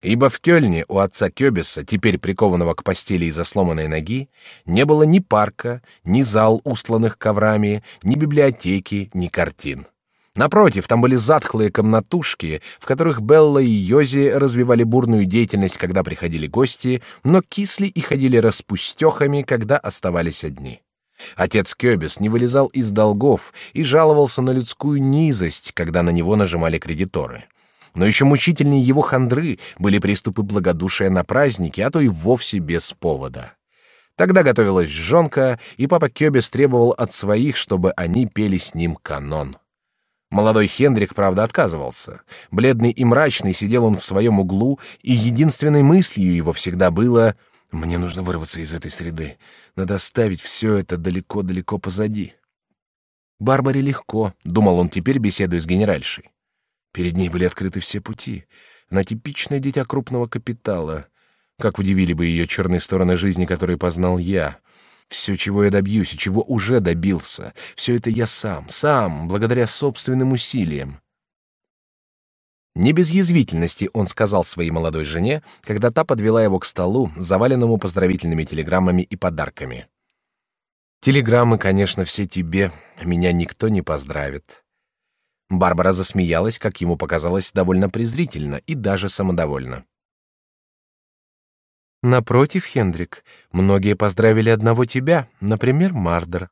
Ибо в Кёльне у отца Кёбиса, теперь прикованного к постели из-за сломанной ноги, не было ни парка, ни зал, устланных коврами, ни библиотеки, ни картин. Напротив, там были затхлые комнатушки, в которых Белла и Йози развивали бурную деятельность, когда приходили гости, но кисли и ходили распустехами, когда оставались одни. Отец Кёбис не вылезал из долгов и жаловался на людскую низость, когда на него нажимали кредиторы. Но еще мучительнее его хандры были приступы благодушия на празднике, а то и вовсе без повода. Тогда готовилась жонка, и папа Кёбис требовал от своих, чтобы они пели с ним канон. Молодой Хендрик, правда, отказывался. Бледный и мрачный сидел он в своем углу, и единственной мыслью его всегда было «Мне нужно вырваться из этой среды. Надо оставить все это далеко-далеко позади». «Барбаре легко», — думал он теперь, беседуя с генеральшей. Перед ней были открыты все пути. Она типичное дитя крупного капитала. Как удивили бы ее черные стороны жизни, которые познал я. Все, чего я добьюсь и чего уже добился, все это я сам, сам, благодаря собственным усилиям. Не без язвительности он сказал своей молодой жене, когда та подвела его к столу, заваленному поздравительными телеграммами и подарками. «Телеграммы, конечно, все тебе, меня никто не поздравит». Барбара засмеялась, как ему показалось, довольно презрительно и даже самодовольно. Напротив, Хендрик, многие поздравили одного тебя, например, Мардер.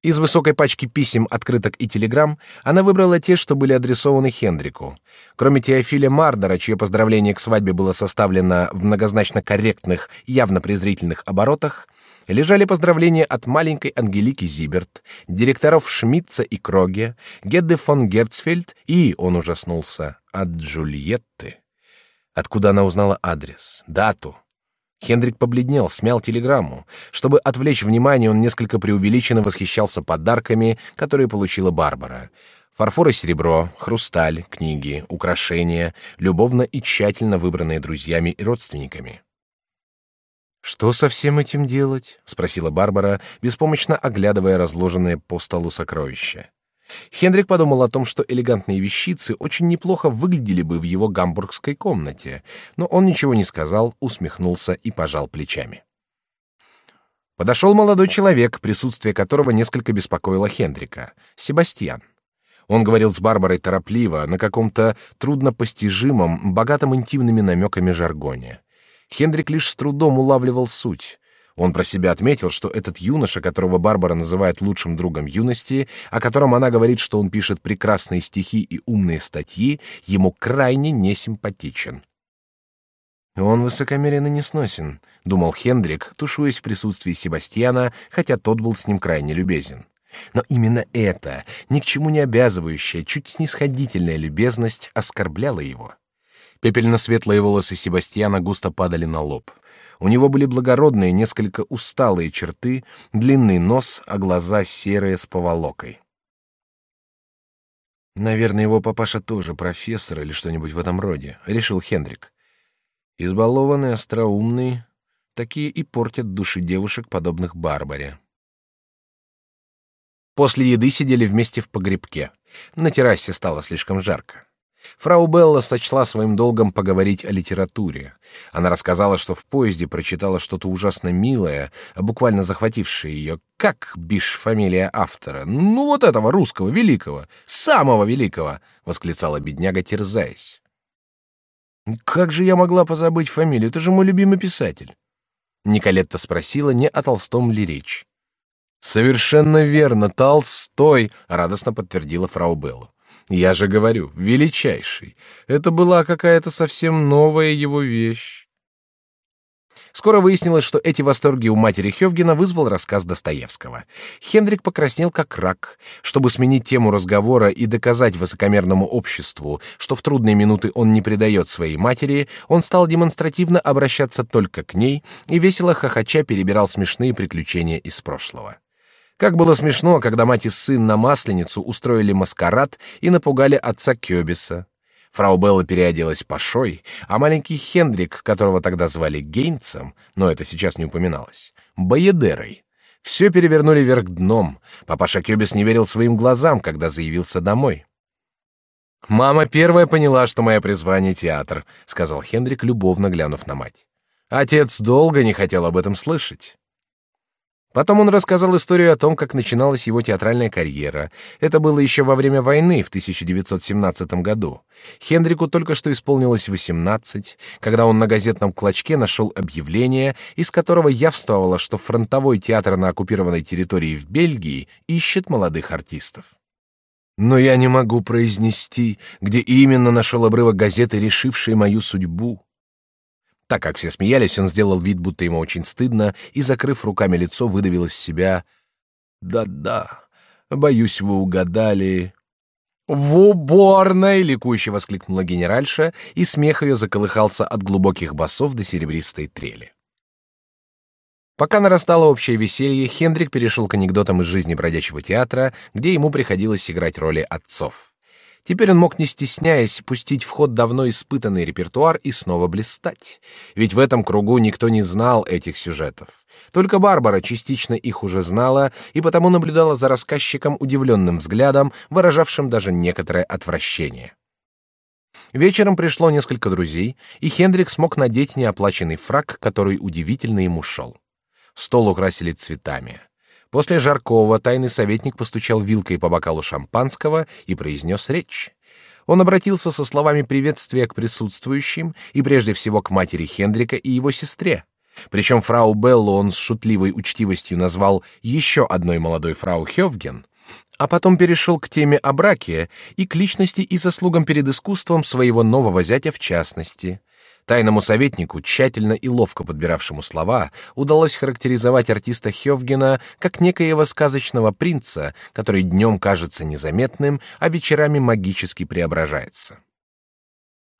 Из высокой пачки писем, открыток и телеграмм она выбрала те, что были адресованы Хендрику. Кроме Теофиля Мардера, чье поздравление к свадьбе было составлено в многозначно корректных, явно презрительных оборотах, лежали поздравления от маленькой Ангелики Зиберт, директоров Шмидца и Кроге, Гедде фон Герцфельд и, он ужаснулся, от Джульетты. Откуда она узнала адрес, дату? Хендрик побледнел, смял телеграмму. Чтобы отвлечь внимание, он несколько преувеличенно восхищался подарками, которые получила Барбара. Фарфор и серебро, хрусталь, книги, украшения, любовно и тщательно выбранные друзьями и родственниками. «Что со всем этим делать?» — спросила Барбара, беспомощно оглядывая разложенные по столу сокровища. Хендрик подумал о том, что элегантные вещицы очень неплохо выглядели бы в его гамбургской комнате, но он ничего не сказал, усмехнулся и пожал плечами. Подошел молодой человек, присутствие которого несколько беспокоило Хендрика, Себастьян. Он говорил с Барбарой торопливо, на каком-то труднопостижимом, богатом интимными намеками жаргоне. Хендрик лишь с трудом улавливал суть. Он про себя отметил, что этот юноша, которого Барбара называет лучшим другом юности, о котором она говорит, что он пишет прекрасные стихи и умные статьи, ему крайне несимпатичен. Он высокомерен и несносен, думал Хендрик, тушуясь в присутствии Себастьяна, хотя тот был с ним крайне любезен. Но именно эта, ни к чему не обязывающая, чуть снисходительная любезность оскорбляла его. Пепельно-светлые волосы Себастьяна густо падали на лоб. У него были благородные, несколько усталые черты, длинный нос, а глаза серые с поволокой. Наверное, его папаша тоже профессор или что-нибудь в этом роде, решил Хендрик. Избалованный, остроумный, такие и портят души девушек, подобных Барбаре. После еды сидели вместе в погребке. На террасе стало слишком жарко. Фрау Белла сочла своим долгом поговорить о литературе. Она рассказала, что в поезде прочитала что-то ужасно милое, буквально захватившее ее. Как биш фамилия автора? Ну вот этого русского великого, самого великого, восклицала бедняга, терзаясь. Как же я могла позабыть фамилию? Это же мой любимый писатель. Николетта спросила, не о Толстом ли речь. Совершенно верно, Толстой, радостно подтвердила фрау Белла. Я же говорю, величайший. Это была какая-то совсем новая его вещь. Скоро выяснилось, что эти восторги у матери Хёвгена вызвал рассказ Достоевского. Хендрик покраснел как рак. Чтобы сменить тему разговора и доказать высокомерному обществу, что в трудные минуты он не предает своей матери, он стал демонстративно обращаться только к ней и весело хохоча перебирал смешные приключения из прошлого. Как было смешно, когда мать и сын на Масленицу устроили маскарад и напугали отца Кёбиса. Фрау Белла переоделась пошой, а маленький Хендрик, которого тогда звали Гейнцем, но это сейчас не упоминалось, Боедерой. Все перевернули вверх дном. Папаша Кёбис не верил своим глазам, когда заявился домой. Мама первая поняла, что мое призвание театр, сказал Хендрик, любовно глянув на мать. Отец долго не хотел об этом слышать. Потом он рассказал историю о том, как начиналась его театральная карьера. Это было еще во время войны в 1917 году. Хендрику только что исполнилось 18, когда он на газетном клочке нашел объявление, из которого явствовало, что фронтовой театр на оккупированной территории в Бельгии ищет молодых артистов. Но я не могу произнести, где именно нашел обрывок газеты, решившей мою судьбу. Так как все смеялись, он сделал вид, будто ему очень стыдно, и, закрыв руками лицо, выдавил из себя «Да-да, боюсь, вы угадали». «В уборной!» — ликующе воскликнула генеральша, и смех ее заколыхался от глубоких басов до серебристой трели. Пока нарастало общее веселье, Хендрик перешел к анекдотам из жизни бродячего театра, где ему приходилось играть роли отцов. Теперь он мог, не стесняясь, пустить в ход давно испытанный репертуар и снова блистать. Ведь в этом кругу никто не знал этих сюжетов. Только Барбара частично их уже знала и потому наблюдала за рассказчиком удивленным взглядом, выражавшим даже некоторое отвращение. Вечером пришло несколько друзей, и Хендрик смог надеть неоплаченный фрак, который удивительно ему шел. Стол украсили цветами. После жаркого тайный советник постучал вилкой по бокалу шампанского и произнес речь. Он обратился со словами приветствия к присутствующим и прежде всего к матери Хендрика и его сестре. Причем фрау Беллу он с шутливой учтивостью назвал еще одной молодой фрау Хёвген, а потом перешел к теме о браке и к личности и заслугам перед искусством своего нового зятя в частности. Тайному советнику, тщательно и ловко подбиравшему слова, удалось характеризовать артиста Хёвгена как некоего сказочного принца, который днем кажется незаметным, а вечерами магически преображается.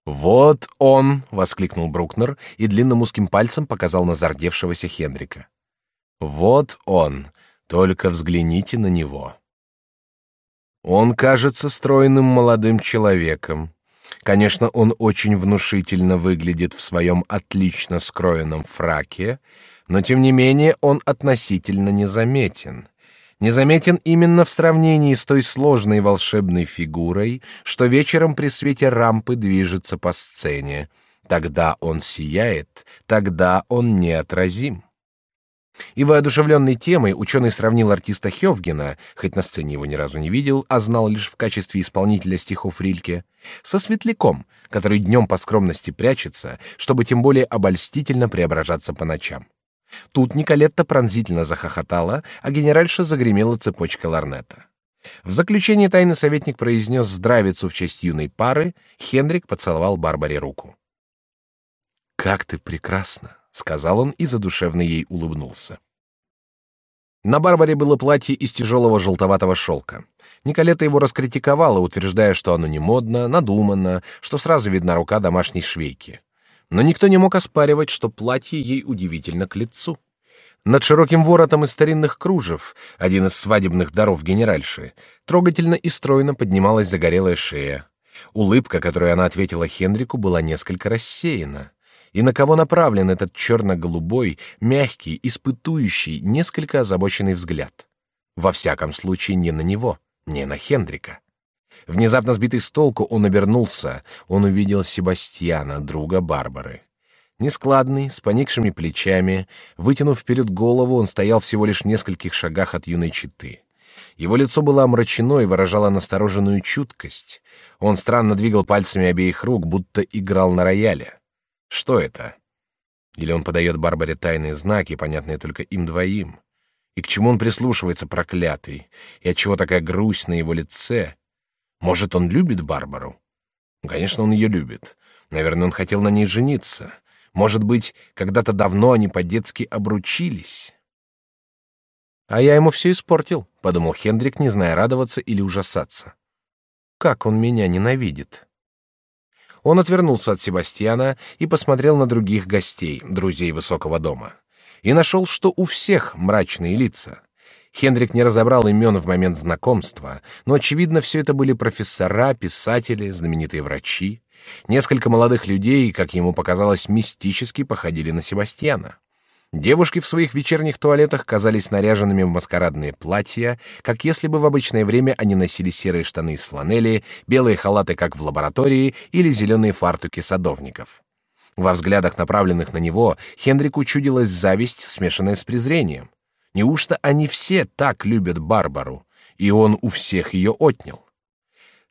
«Вот он!» — воскликнул Брукнер и длинным узким пальцем показал на зардевшегося Хендрика. «Вот он! Только взгляните на него!» Он кажется стройным молодым человеком. Конечно, он очень внушительно выглядит в своем отлично скроенном фраке, но тем не менее он относительно незаметен. Незаметен именно в сравнении с той сложной волшебной фигурой, что вечером при свете рампы движется по сцене. Тогда он сияет, тогда он неотразим. И воодушевленный темой ученый сравнил артиста Хёвгена, хоть на сцене его ни разу не видел, а знал лишь в качестве исполнителя стихов Рильке, со светляком, который днем по скромности прячется, чтобы тем более обольстительно преображаться по ночам. Тут Николетта пронзительно захохотала, а генеральша загремела цепочкой ларнета. В заключение тайный советник произнес здравицу в честь юной пары, Хендрик поцеловал Барбаре руку. «Как ты прекрасна!» сказал он и задушевно ей улыбнулся. На Барбаре было платье из тяжелого желтоватого шелка. Николета его раскритиковала, утверждая, что оно не модно, надуманно, что сразу видна рука домашней швейки. Но никто не мог оспаривать, что платье ей удивительно к лицу. Над широким воротом из старинных кружев, один из свадебных даров генеральши, трогательно и стройно поднималась загорелая шея. Улыбка, которую она ответила Хенрику, была несколько рассеяна и на кого направлен этот черно-голубой, мягкий, испытующий, несколько озабоченный взгляд. Во всяком случае, не на него, не на Хендрика. Внезапно сбитый с толку, он обернулся. Он увидел Себастьяна, друга Барбары. Нескладный, с поникшими плечами, вытянув вперед голову, он стоял всего лишь в нескольких шагах от юной четы. Его лицо было омрачено и выражало настороженную чуткость. Он странно двигал пальцами обеих рук, будто играл на рояле. Что это? Или он подает Барбаре тайные знаки, понятные только им двоим? И к чему он прислушивается, проклятый? И отчего такая грусть на его лице? Может, он любит Барбару? Конечно, он ее любит. Наверное, он хотел на ней жениться. Может быть, когда-то давно они по-детски обручились. А я ему все испортил, подумал Хендрик, не зная радоваться или ужасаться. Как он меня ненавидит. Он отвернулся от Себастьяна и посмотрел на других гостей, друзей высокого дома, и нашел, что у всех мрачные лица. Хендрик не разобрал имен в момент знакомства, но очевидно, все это были профессора, писатели, знаменитые врачи. Несколько молодых людей, как ему показалось, мистически походили на Себастьяна. Девушки в своих вечерних туалетах казались наряженными в маскарадные платья, как если бы в обычное время они носили серые штаны из фланели, белые халаты, как в лаборатории, или зеленые фартуки садовников. Во взглядах, направленных на него, Хендрику чудилась зависть, смешанная с презрением. Неужто они все так любят Барбару, и он у всех ее отнял?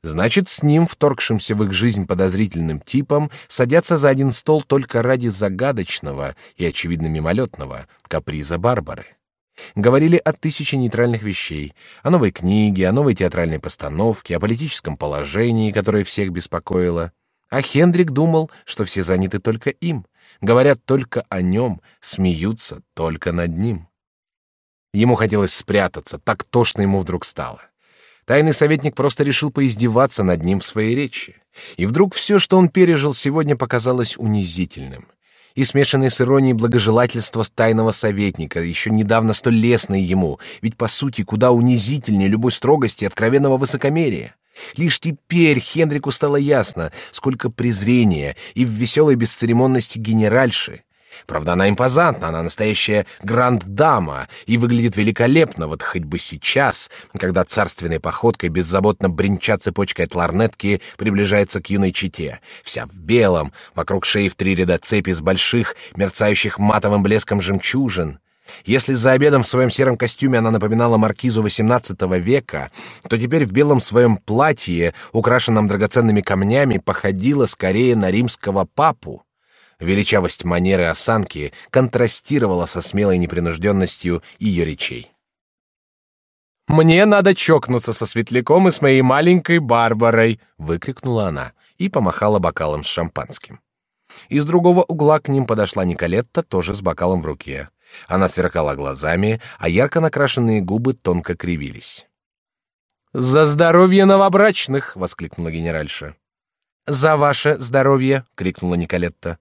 Значит, с ним, вторгшимся в их жизнь подозрительным типом, садятся за один стол только ради загадочного и, очевидно, мимолетного каприза Барбары. Говорили о тысяче нейтральных вещей, о новой книге, о новой театральной постановке, о политическом положении, которое всех беспокоило. А Хендрик думал, что все заняты только им, говорят только о нем, смеются только над ним. Ему хотелось спрятаться, так тошно ему вдруг стало. Тайный советник просто решил поиздеваться над ним в своей речи. И вдруг все, что он пережил сегодня, показалось унизительным. И смешанное с иронией благожелательство тайного советника, еще недавно столь лестное ему, ведь по сути куда унизительнее любой строгости и откровенного высокомерия. Лишь теперь Хенрику стало ясно, сколько презрения и в веселой бесцеремонности генеральши, Правда, она импозантна, она настоящая гранд-дама и выглядит великолепно, вот хоть бы сейчас, когда царственной походкой беззаботно бренча цепочкой от ларнетки приближается к юной чите, вся в белом, вокруг шеи в три ряда цепи с больших, мерцающих матовым блеском жемчужин. Если за обедом в своем сером костюме она напоминала маркизу XVIII века, то теперь в белом своем платье, украшенном драгоценными камнями, походила скорее на римского папу. Величавость манеры осанки контрастировала со смелой непринужденностью ее речей. «Мне надо чокнуться со светляком и с моей маленькой Барбарой!» — выкрикнула она и помахала бокалом с шампанским. Из другого угла к ним подошла Николетта, тоже с бокалом в руке. Она сверкала глазами, а ярко накрашенные губы тонко кривились. «За здоровье новобрачных!» — воскликнула генеральша. «За ваше здоровье!» — крикнула Николетта.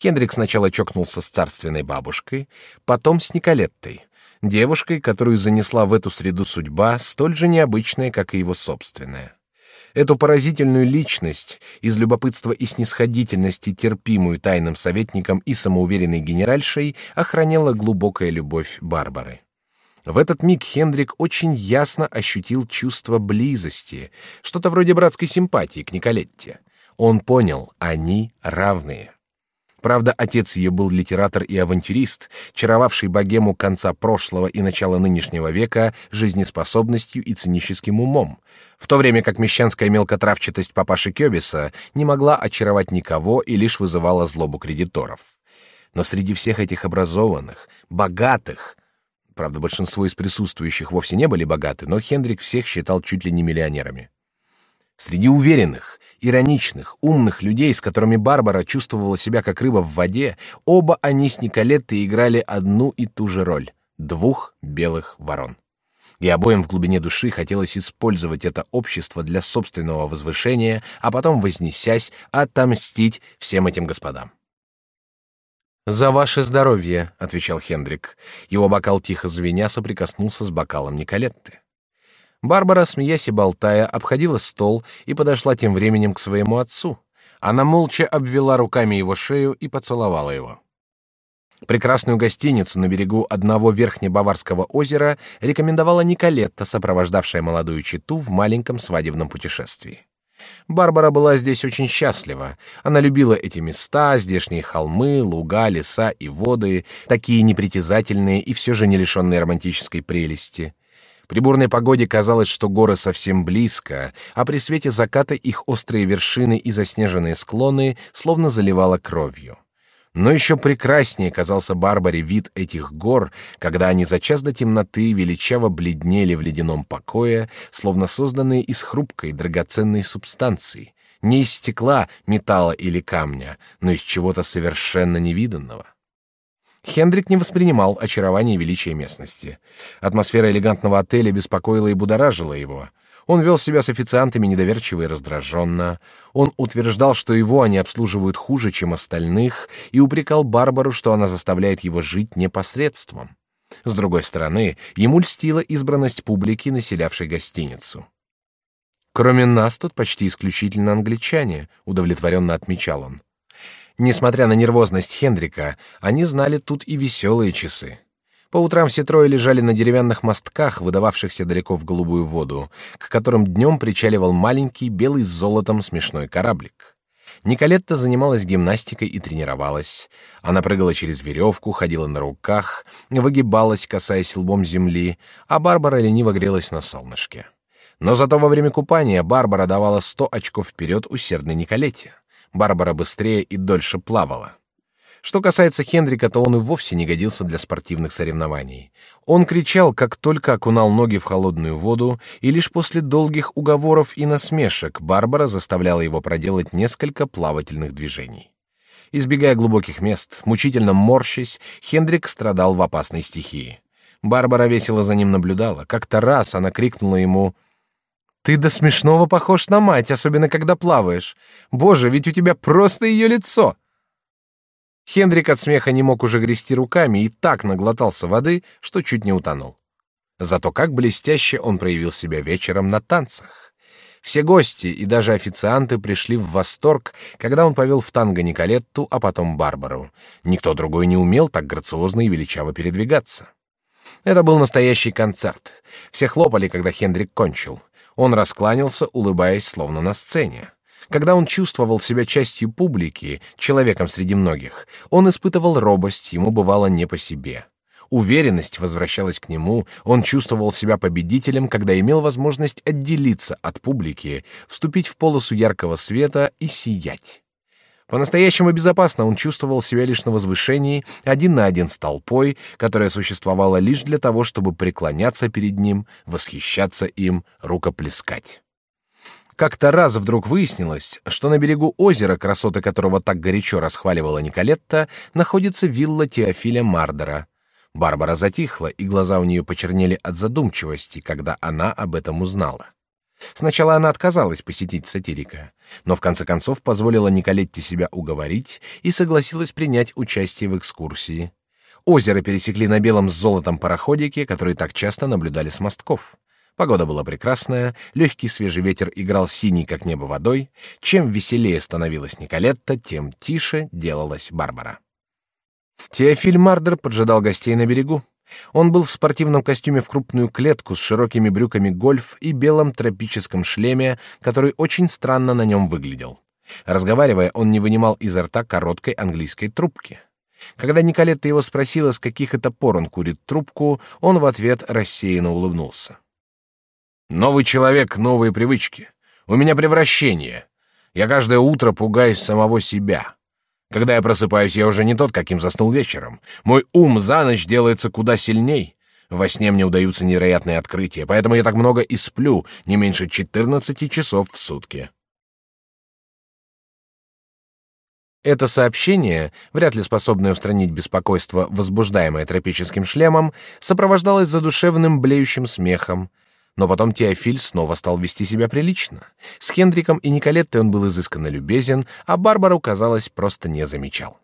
Кендрик сначала чокнулся с царственной бабушкой, потом с Николеттой, девушкой, которую занесла в эту среду судьба, столь же необычная, как и его собственная. Эту поразительную личность, из любопытства и снисходительности терпимую тайным советником и самоуверенной генеральшей, охраняла глубокая любовь Барбары. В этот миг Хендрик очень ясно ощутил чувство близости, что-то вроде братской симпатии к Николетте. Он понял, они равные. Правда, отец ее был литератор и авантюрист, чаровавший богему конца прошлого и начала нынешнего века жизнеспособностью и циническим умом, в то время как мещанская мелкотравчатость папаши Кёбиса не могла очаровать никого и лишь вызывала злобу кредиторов. Но среди всех этих образованных, богатых, правда, большинство из присутствующих вовсе не были богаты, но Хендрик всех считал чуть ли не миллионерами. Среди уверенных, ироничных, умных людей, с которыми Барбара чувствовала себя как рыба в воде, оба они с Николеттой играли одну и ту же роль — двух белых ворон. И обоим в глубине души хотелось использовать это общество для собственного возвышения, а потом, вознесясь, отомстить всем этим господам. «За ваше здоровье», — отвечал Хендрик. Его бокал тихо звеня соприкоснулся с бокалом Николетты. Барбара, смеясь и болтая, обходила стол и подошла тем временем к своему отцу. Она молча обвела руками его шею и поцеловала его. Прекрасную гостиницу на берегу одного верхнебаварского озера рекомендовала Николетта, сопровождавшая молодую читу в маленьком свадебном путешествии. Барбара была здесь очень счастлива. Она любила эти места, здешние холмы, луга, леса и воды, такие непритязательные и все же не лишенные романтической прелести. При бурной погоде казалось, что горы совсем близко, а при свете заката их острые вершины и заснеженные склоны словно заливало кровью. Но еще прекраснее казался Барбаре вид этих гор, когда они за час до темноты величаво бледнели в ледяном покое, словно созданные из хрупкой драгоценной субстанции, не из стекла, металла или камня, но из чего-то совершенно невиданного. Хендрик не воспринимал очарование величия местности. Атмосфера элегантного отеля беспокоила и будоражила его. Он вел себя с официантами недоверчиво и раздраженно. Он утверждал, что его они обслуживают хуже, чем остальных, и упрекал Барбару, что она заставляет его жить непосредством. С другой стороны, ему льстила избранность публики, населявшей гостиницу. Кроме нас тут почти исключительно англичане, удовлетворенно отмечал он. Несмотря на нервозность Хендрика, они знали тут и веселые часы. По утрам все трое лежали на деревянных мостках, выдававшихся далеко в голубую воду, к которым днем причаливал маленький белый с золотом смешной кораблик. Николетта занималась гимнастикой и тренировалась. Она прыгала через веревку, ходила на руках, выгибалась, касаясь лбом земли, а Барбара лениво грелась на солнышке. Но зато во время купания Барбара давала сто очков вперед усердной Николете. Барбара быстрее и дольше плавала. Что касается Хендрика, то он и вовсе не годился для спортивных соревнований. Он кричал, как только окунал ноги в холодную воду, и лишь после долгих уговоров и насмешек Барбара заставляла его проделать несколько плавательных движений. Избегая глубоких мест, мучительно морщась, Хендрик страдал в опасной стихии. Барбара весело за ним наблюдала. Как-то раз она крикнула ему ты до смешного похож на мать, особенно когда плаваешь. Боже, ведь у тебя просто ее лицо. Хендрик от смеха не мог уже грести руками и так наглотался воды, что чуть не утонул. Зато как блестяще он проявил себя вечером на танцах. Все гости и даже официанты пришли в восторг, когда он повел в танго Николетту, а потом Барбару. Никто другой не умел так грациозно и величаво передвигаться. Это был настоящий концерт. Все хлопали, когда Хендрик кончил. Он раскланялся, улыбаясь, словно на сцене. Когда он чувствовал себя частью публики, человеком среди многих, он испытывал робость, ему бывало не по себе. Уверенность возвращалась к нему, он чувствовал себя победителем, когда имел возможность отделиться от публики, вступить в полосу яркого света и сиять. По-настоящему безопасно он чувствовал себя лишь на возвышении, один на один с толпой, которая существовала лишь для того, чтобы преклоняться перед ним, восхищаться им, рукоплескать. Как-то раз вдруг выяснилось, что на берегу озера, красоты которого так горячо расхваливала Николетта, находится вилла Теофиля Мардера. Барбара затихла, и глаза у нее почернели от задумчивости, когда она об этом узнала. Сначала она отказалась посетить сатирика, но в конце концов позволила Николетте себя уговорить и согласилась принять участие в экскурсии. Озеро пересекли на белом с золотом пароходике, который так часто наблюдали с мостков. Погода была прекрасная, легкий свежий ветер играл синий, как небо, водой. Чем веселее становилась Николетта, тем тише делалась Барбара. Теофиль Мардер поджидал гостей на берегу. Он был в спортивном костюме в крупную клетку с широкими брюками гольф и белом тропическом шлеме, который очень странно на нем выглядел. Разговаривая, он не вынимал изо рта короткой английской трубки. Когда Николетта его спросила, с каких это пор он курит трубку, он в ответ рассеянно улыбнулся. «Новый человек, новые привычки. У меня превращение. Я каждое утро пугаюсь самого себя. Когда я просыпаюсь, я уже не тот, каким заснул вечером. Мой ум за ночь делается куда сильней. Во сне мне удаются невероятные открытия, поэтому я так много и сплю, не меньше 14 часов в сутки. Это сообщение, вряд ли способное устранить беспокойство, возбуждаемое тропическим шлемом, сопровождалось задушевным блеющим смехом, но потом Теофиль снова стал вести себя прилично. С Хендриком и Николеттой он был изысканно любезен, а Барбару, казалось, просто не замечал.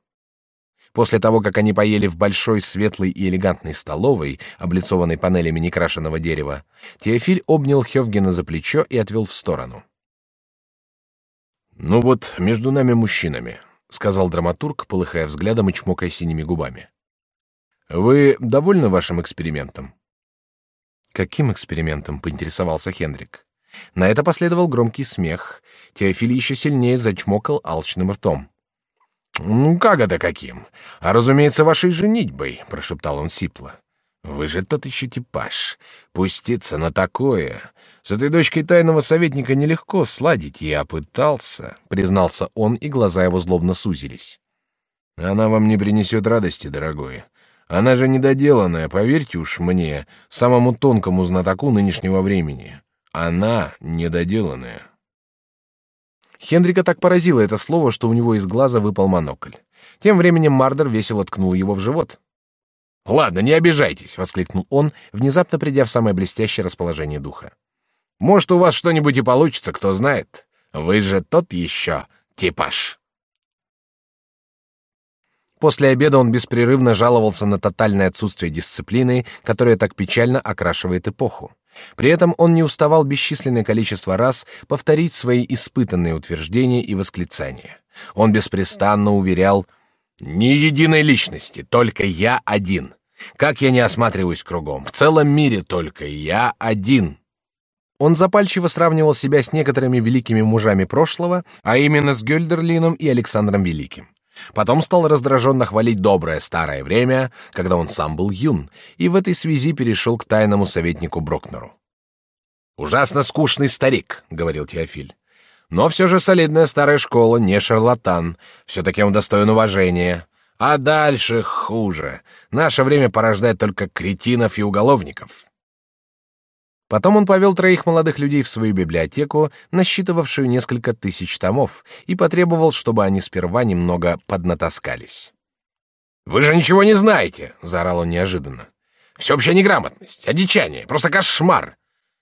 После того, как они поели в большой, светлой и элегантной столовой, облицованной панелями некрашенного дерева, Теофиль обнял Хевгена за плечо и отвел в сторону. «Ну вот, между нами мужчинами», — сказал драматург, полыхая взглядом и чмокая синими губами. «Вы довольны вашим экспериментом?» Каким экспериментом? поинтересовался Хендрик. На это последовал громкий смех. Теофиль еще сильнее зачмокал алчным ртом. Ну как это каким? А разумеется, вашей женитьбой, прошептал он сипло. Вы же тот еще типаж. Пуститься на такое. С этой дочкой тайного советника нелегко сладить. Я пытался, признался он, и глаза его злобно сузились. Она вам не принесет радости, дорогой. Она же недоделанная, поверьте уж мне, самому тонкому знатоку нынешнего времени. Она недоделанная. Хендрика так поразило это слово, что у него из глаза выпал монокль. Тем временем Мардер весело ткнул его в живот. «Ладно, не обижайтесь», — воскликнул он, внезапно придя в самое блестящее расположение духа. «Может, у вас что-нибудь и получится, кто знает. Вы же тот еще типаж». После обеда он беспрерывно жаловался на тотальное отсутствие дисциплины, которая так печально окрашивает эпоху. При этом он не уставал бесчисленное количество раз повторить свои испытанные утверждения и восклицания. Он беспрестанно уверял «Ни единой личности, только я один. Как я не осматриваюсь кругом, в целом мире только я один». Он запальчиво сравнивал себя с некоторыми великими мужами прошлого, а именно с Гёльдерлином и Александром Великим. Потом стал раздраженно хвалить доброе старое время, когда он сам был юн, и в этой связи перешел к тайному советнику Брокнеру. «Ужасно скучный старик», — говорил Теофиль. «Но все же солидная старая школа, не шарлатан. Все-таки он достоин уважения. А дальше хуже. Наше время порождает только кретинов и уголовников». Потом он повел троих молодых людей в свою библиотеку, насчитывавшую несколько тысяч томов, и потребовал, чтобы они сперва немного поднатаскались. «Вы же ничего не знаете!» — заорал он неожиданно. «Всеобщая неграмотность, одичание, просто кошмар!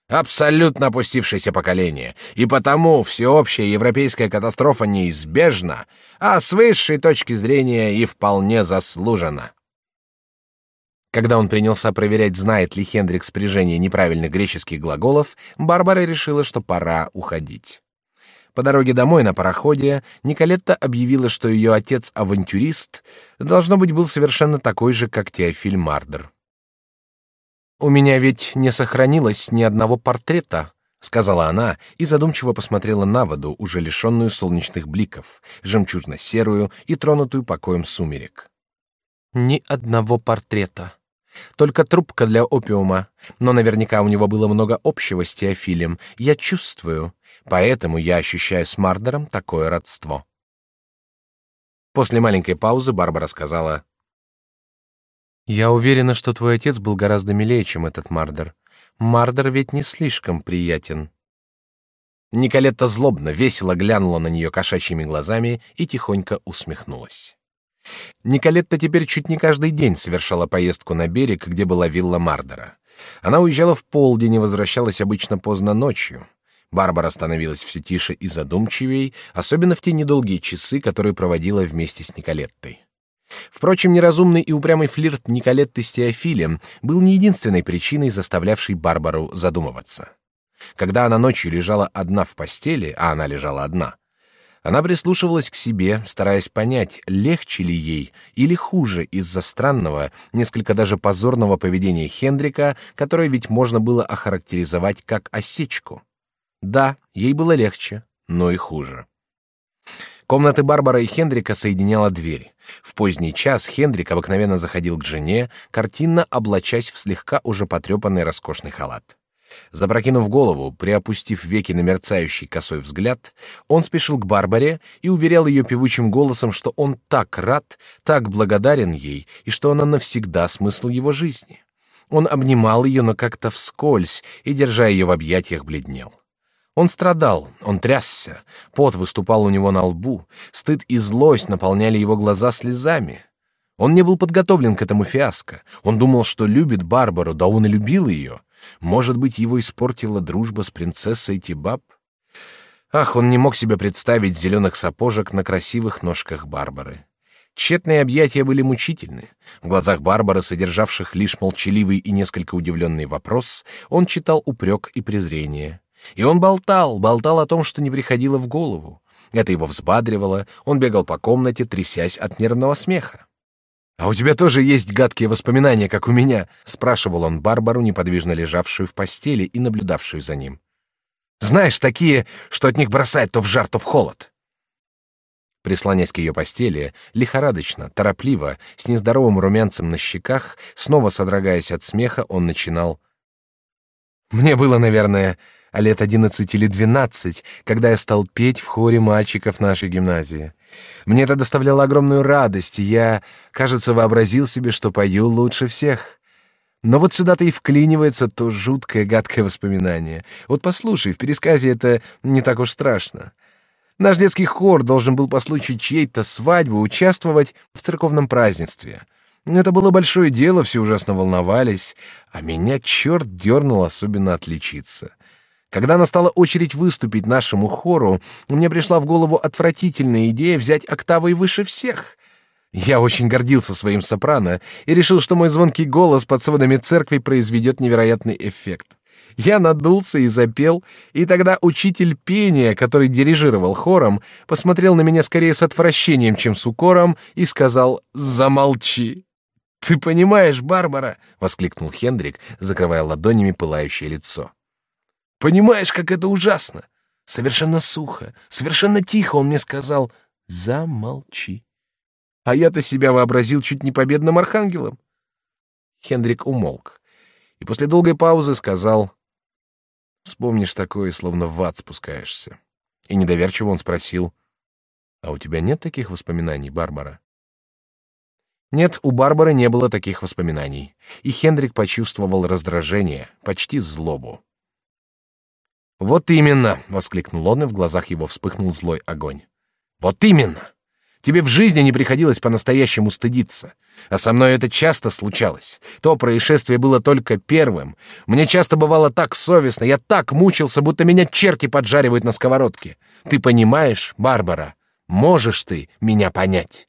Абсолютно опустившееся поколение, и потому всеобщая европейская катастрофа неизбежна, а с высшей точки зрения и вполне заслужена. Когда он принялся проверять, знает ли Хендрик спряжение неправильных греческих глаголов, Барбара решила, что пора уходить. По дороге домой на пароходе Николетта объявила, что ее отец-авантюрист должно быть был совершенно такой же, как Теофиль Мардер. У меня ведь не сохранилось ни одного портрета, сказала она и задумчиво посмотрела на воду, уже лишенную солнечных бликов, жемчужно-серую и тронутую покоем сумерек. Ни одного портрета. Только трубка для опиума, но наверняка у него было много общего с Теофилем. Я чувствую, поэтому я ощущаю с Мардером такое родство. После маленькой паузы Барбара сказала: "Я уверена, что твой отец был гораздо милее, чем этот Мардер. Мардер ведь не слишком приятен". Николетта злобно, весело глянула на нее кошачьими глазами и тихонько усмехнулась. Николетта теперь чуть не каждый день совершала поездку на берег, где была вилла Мардера. Она уезжала в полдень и возвращалась обычно поздно ночью. Барбара становилась все тише и задумчивей, особенно в те недолгие часы, которые проводила вместе с Николеттой. Впрочем, неразумный и упрямый флирт Николетты с Теофилем был не единственной причиной, заставлявшей Барбару задумываться. Когда она ночью лежала одна в постели, а она лежала одна, она прислушивалась к себе, стараясь понять, легче ли ей или хуже из-за странного, несколько даже позорного поведения Хендрика, которое ведь можно было охарактеризовать как осечку. Да, ей было легче, но и хуже. Комнаты Барбара и Хендрика соединяла дверь. В поздний час Хендрик обыкновенно заходил к жене, картинно облачась в слегка уже потрепанный роскошный халат. Запрокинув голову, приопустив веки на мерцающий косой взгляд, он спешил к Барбаре и уверял ее певучим голосом, что он так рад, так благодарен ей, и что она навсегда смысл его жизни. Он обнимал ее, но как-то вскользь, и, держа ее в объятиях, бледнел. Он страдал, он трясся, пот выступал у него на лбу, стыд и злость наполняли его глаза слезами. Он не был подготовлен к этому фиаско. Он думал, что любит Барбару, да он и любил ее. Может быть, его испортила дружба с принцессой Тибаб? Ах, он не мог себе представить зеленых сапожек на красивых ножках Барбары. Тщетные объятия были мучительны. В глазах Барбары, содержавших лишь молчаливый и несколько удивленный вопрос, он читал упрек и презрение. И он болтал, болтал о том, что не приходило в голову. Это его взбадривало, он бегал по комнате, трясясь от нервного смеха. «А у тебя тоже есть гадкие воспоминания, как у меня?» — спрашивал он Барбару, неподвижно лежавшую в постели и наблюдавшую за ним. «Знаешь, такие, что от них бросает то в жар, то в холод». Прислонясь к ее постели, лихорадочно, торопливо, с нездоровым румянцем на щеках, снова содрогаясь от смеха, он начинал. «Мне было, наверное, лет одиннадцать или двенадцать, когда я стал петь в хоре мальчиков нашей гимназии. Мне это доставляло огромную радость, и я, кажется, вообразил себе, что пою лучше всех. Но вот сюда-то и вклинивается то жуткое, гадкое воспоминание. Вот послушай, в пересказе это не так уж страшно. Наш детский хор должен был по случаю чьей-то свадьбы участвовать в церковном празднестве. Это было большое дело, все ужасно волновались, а меня черт дернул особенно отличиться. Когда настала очередь выступить нашему хору, мне пришла в голову отвратительная идея взять октавой выше всех. Я очень гордился своим сопрано и решил, что мой звонкий голос под сводами церкви произведет невероятный эффект. Я надулся и запел, и тогда учитель пения, который дирижировал хором, посмотрел на меня скорее с отвращением, чем с укором, и сказал «Замолчи». «Ты понимаешь, Барбара!» — воскликнул Хендрик, закрывая ладонями пылающее лицо. «Понимаешь, как это ужасно! Совершенно сухо, совершенно тихо он мне сказал «Замолчи». А я-то себя вообразил чуть не победным архангелом. Хендрик умолк и после долгой паузы сказал: "Вспомнишь такое, словно в ад спускаешься". И недоверчиво он спросил: "А у тебя нет таких воспоминаний, Барбара?" Нет, у Барбары не было таких воспоминаний, и Хендрик почувствовал раздражение, почти злобу. Вот именно, воскликнул он, и в глазах его вспыхнул злой огонь. Вот именно. Тебе в жизни не приходилось по-настоящему стыдиться. А со мной это часто случалось. То происшествие было только первым. Мне часто бывало так совестно, я так мучился, будто меня черти поджаривают на сковородке. Ты понимаешь, Барбара? Можешь ты меня понять?